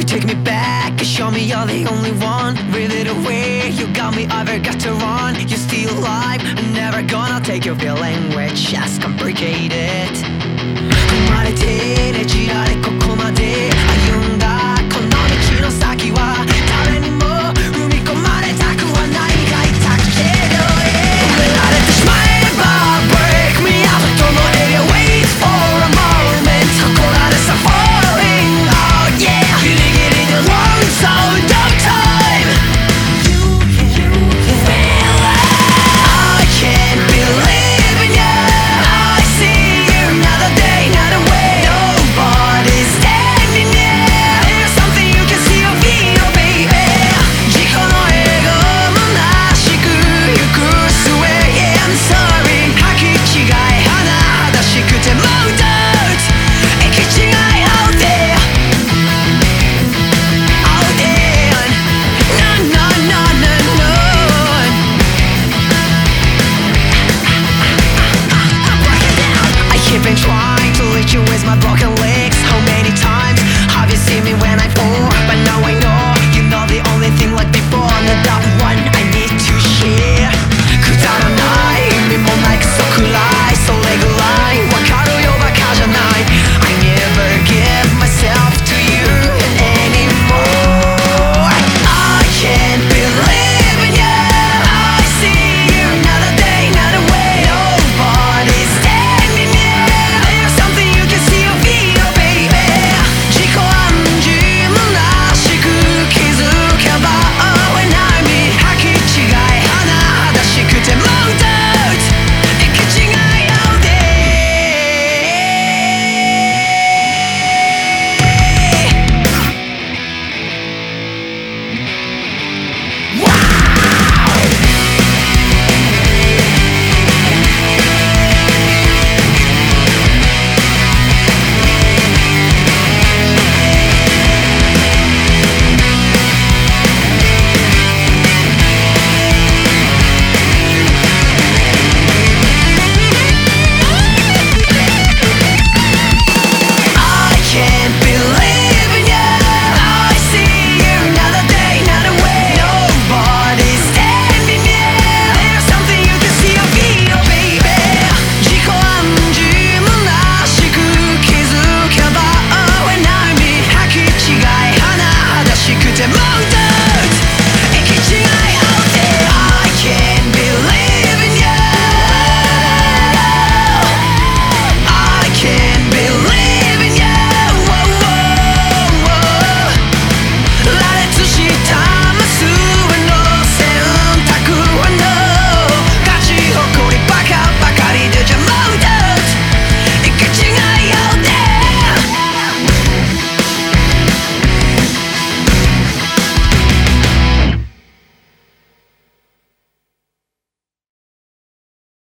you take me back and show me you're the only one. Reel it away, you got me, I've got to run. You're still alive, I'm never gonna take your feeling, which just complicated. 生ま